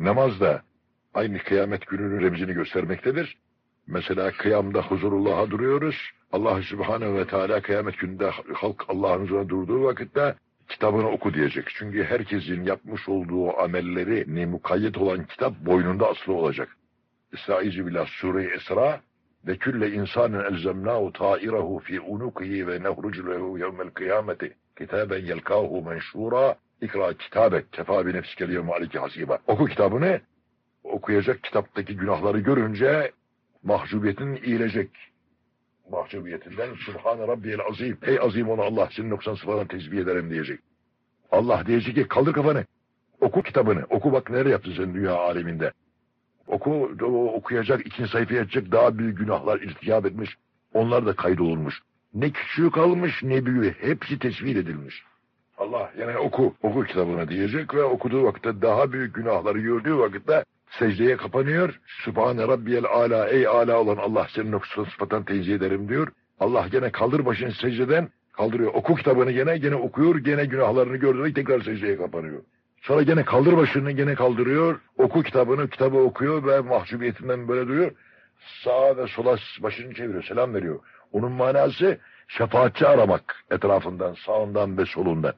Namaz da aynı kıyamet gününün remzini göstermektedir. Mesela kıyamda huzurullah'a duruyoruz. Allah Subhanahu ve Teala kıyamet gününde halk Allah'ın huzuruna durduğu vakitte kitabını oku diyecek. Çünkü herkesin yapmış olduğu amelleri ne mukayyet olan kitap boynunda asılı olacak. Estaizu billah Sure-i Esra ve külle insanın elzemnahu ta'irehu fi unukihi ve nehrucu lehu yevmel kıyameti kitaben yelkahu menşura ikra kitabek kefa bi nefsike liyevme aleyke hasiba. Oku kitabını okuyacak kitaptaki günahları görünce mahcubiyetin iyilecek. Mahcubiyetinden Subhane Rabbiyel Azim. Ey azim onu Allah senin noksan sıfatına tesbih ederim diyecek. Allah diyecek ki kaldır kafanı. Oku kitabını. Oku bak nereye yaptın sen dünya aleminde. Oku, okuyacak, ikinci sayfaya açacak daha büyük günahlar irtikap etmiş. Onlar da kaydolunmuş. Ne küçüğü kalmış ne büyüğü. Hepsi tesvir edilmiş. Allah yani oku, oku kitabını diyecek ve okuduğu vakitte daha büyük günahları gördüğü vakitte secdeye kapanıyor. Sübhane Rabbiyel Ala ey ala olan Allah senin noksan sıfattan tenzih ederim diyor. Allah gene kaldır başını secdeden kaldırıyor. Oku kitabını gene gene okuyor gene günahlarını gördüğünde tekrar secdeye kapanıyor. Sonra gene kaldır başını gene kaldırıyor. Oku kitabını kitabı okuyor ve mahcubiyetinden böyle duruyor. Sağa ve sola başını çeviriyor selam veriyor. Onun manası şefaatçi aramak etrafından sağından ve solundan.